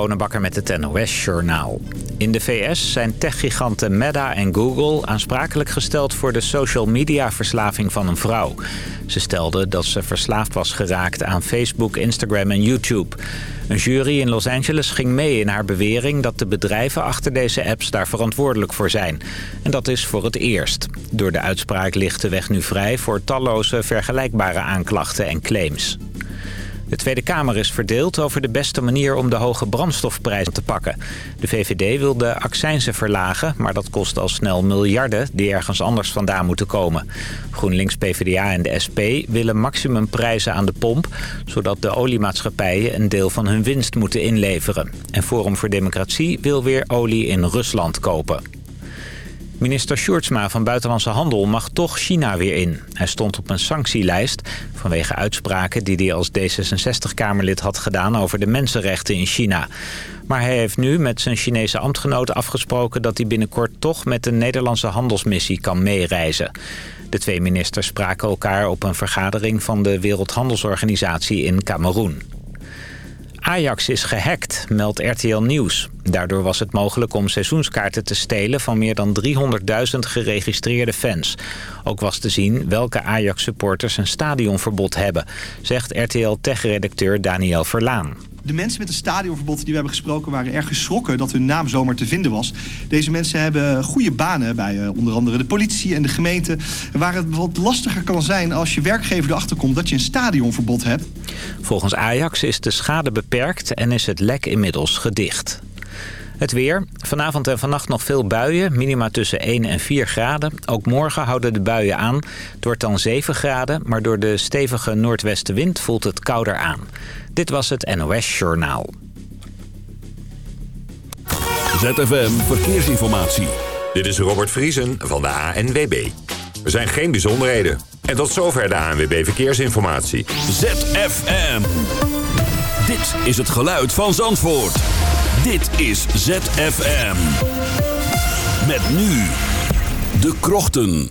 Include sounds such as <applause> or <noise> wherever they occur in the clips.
Bonenbakker met het NOS-journaal. In de VS zijn techgiganten Meta en Google aansprakelijk gesteld... voor de social media-verslaving van een vrouw. Ze stelden dat ze verslaafd was geraakt aan Facebook, Instagram en YouTube. Een jury in Los Angeles ging mee in haar bewering... dat de bedrijven achter deze apps daar verantwoordelijk voor zijn. En dat is voor het eerst. Door de uitspraak ligt de weg nu vrij... voor talloze vergelijkbare aanklachten en claims. De Tweede Kamer is verdeeld over de beste manier om de hoge brandstofprijzen te pakken. De VVD wil de accijnzen verlagen, maar dat kost al snel miljarden die ergens anders vandaan moeten komen. GroenLinks, PvdA en de SP willen maximumprijzen aan de pomp, zodat de oliemaatschappijen een deel van hun winst moeten inleveren. En Forum voor Democratie wil weer olie in Rusland kopen. Minister Sjoerdsma van Buitenlandse Handel mag toch China weer in. Hij stond op een sanctielijst vanwege uitspraken die hij als D66-Kamerlid had gedaan over de mensenrechten in China. Maar hij heeft nu met zijn Chinese ambtgenoten afgesproken dat hij binnenkort toch met de Nederlandse handelsmissie kan meereizen. De twee ministers spraken elkaar op een vergadering van de Wereldhandelsorganisatie in Cameroen. Ajax is gehackt, meldt RTL Nieuws. Daardoor was het mogelijk om seizoenskaarten te stelen van meer dan 300.000 geregistreerde fans. Ook was te zien welke Ajax-supporters een stadionverbod hebben, zegt RTL Tech-redacteur Daniel Verlaan. De mensen met een stadionverbod die we hebben gesproken waren erg geschrokken dat hun naam zomaar te vinden was. Deze mensen hebben goede banen bij uh, onder andere de politie en de gemeente. Waar het wat lastiger kan zijn als je werkgever erachter komt dat je een stadionverbod hebt. Volgens Ajax is de schade beperkt en is het lek inmiddels gedicht. Het weer. Vanavond en vannacht nog veel buien. Minima tussen 1 en 4 graden. Ook morgen houden de buien aan. Het wordt dan 7 graden. Maar door de stevige noordwestenwind voelt het kouder aan. Dit was het NOS Journaal. ZFM Verkeersinformatie. Dit is Robert Vriesen van de ANWB. Er zijn geen bijzonderheden. En tot zover de ANWB Verkeersinformatie. ZFM. Dit is het geluid van Zandvoort. Dit is ZFM. Met nu de krochten.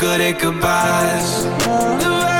Good at goodbyes.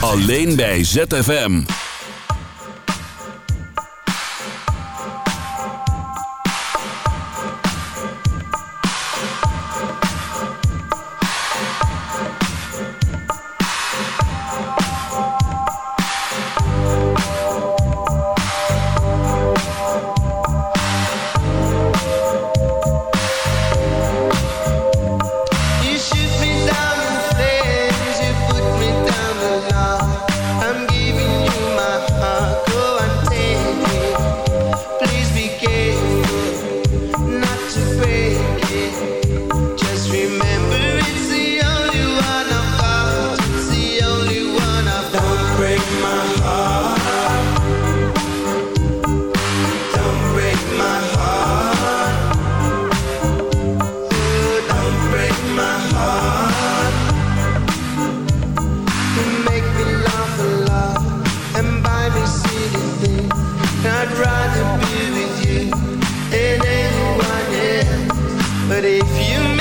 Alleen bij ZFM. I'd rather be with you than anyone else. But if you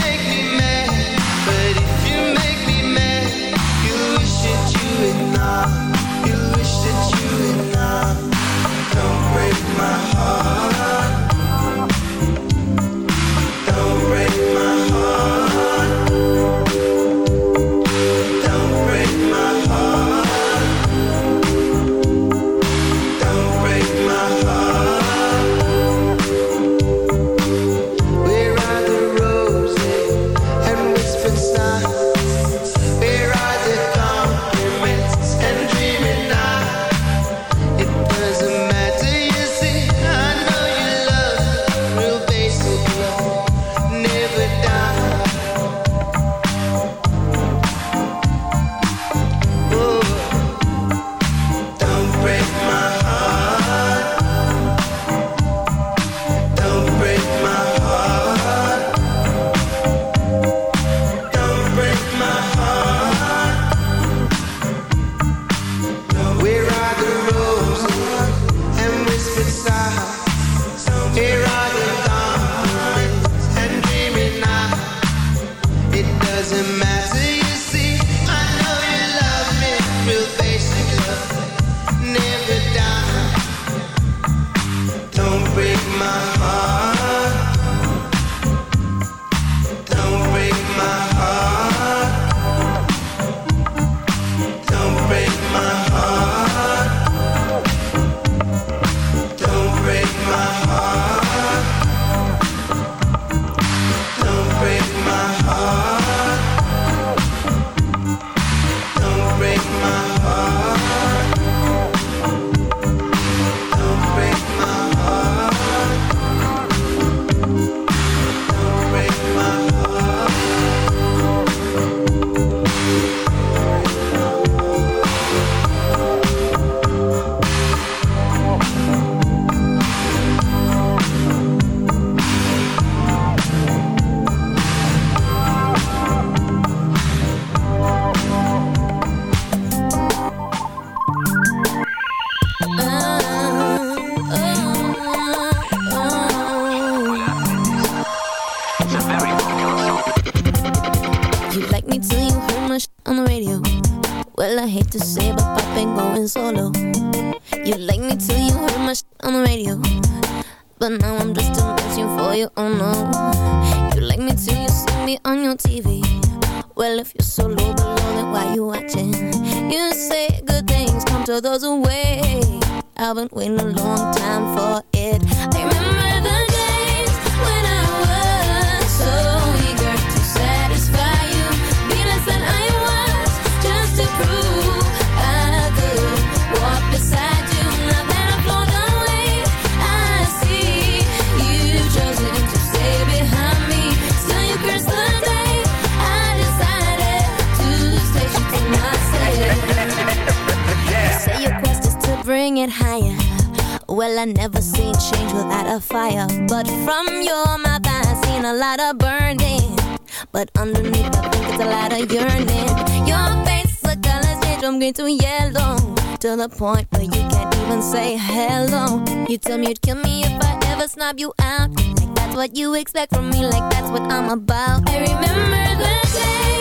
To the point where you can't even say hello. You tell me you'd kill me if I ever snob you out. Like that's what you expect from me Like that's what I'm about. I remember the day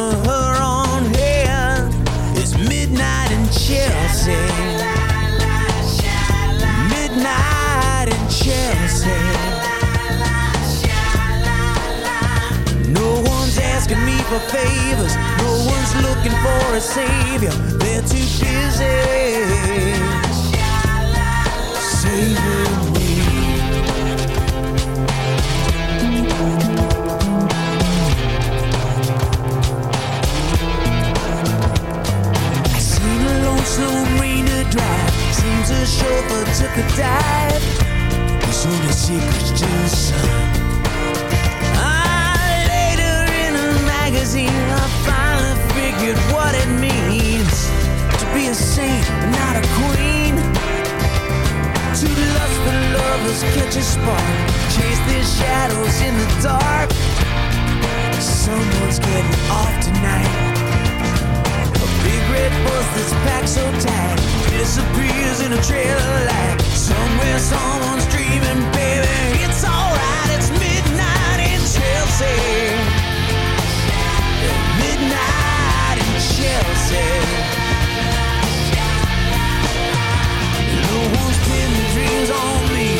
her own hand. It's midnight in Chelsea. Midnight in Chelsea. No one's asking me for favors. No one's looking for a savior. They're too busy saving drive. Seems a chauffeur took a dive. He's on the secrets to the sun. Ah, later in a magazine, I finally figured what it means to be a saint, but not a queen. To Two lustful lovers catch a spark, chase their shadows in the dark. Someone's getting off tonight. Red bus that's packed so tight disappears in a trail of light. Somewhere someone's dreaming, baby. It's alright, it's midnight in Chelsea. Midnight in Chelsea. No one's pinned dreams on me.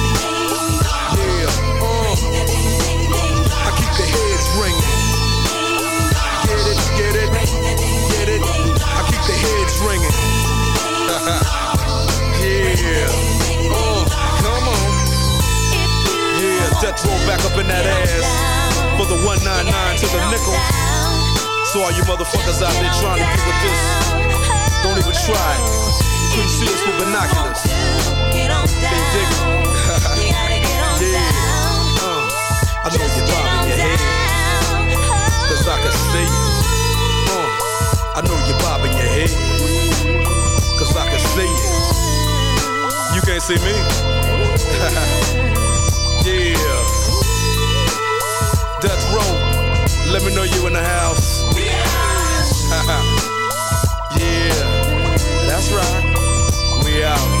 In that ass for the 199 to the nickel. So all you motherfuckers out there trying to get with this, don't even try couldn't see us with binoculars. They dig <laughs> yeah. Uh, I know you're bobbing your head. Cause I can see you. Uh, I know you're bobbing your head. Cause I can see you. You can't see me. <laughs> yeah. Let me know you in the house. <laughs> yeah. That's right. We out.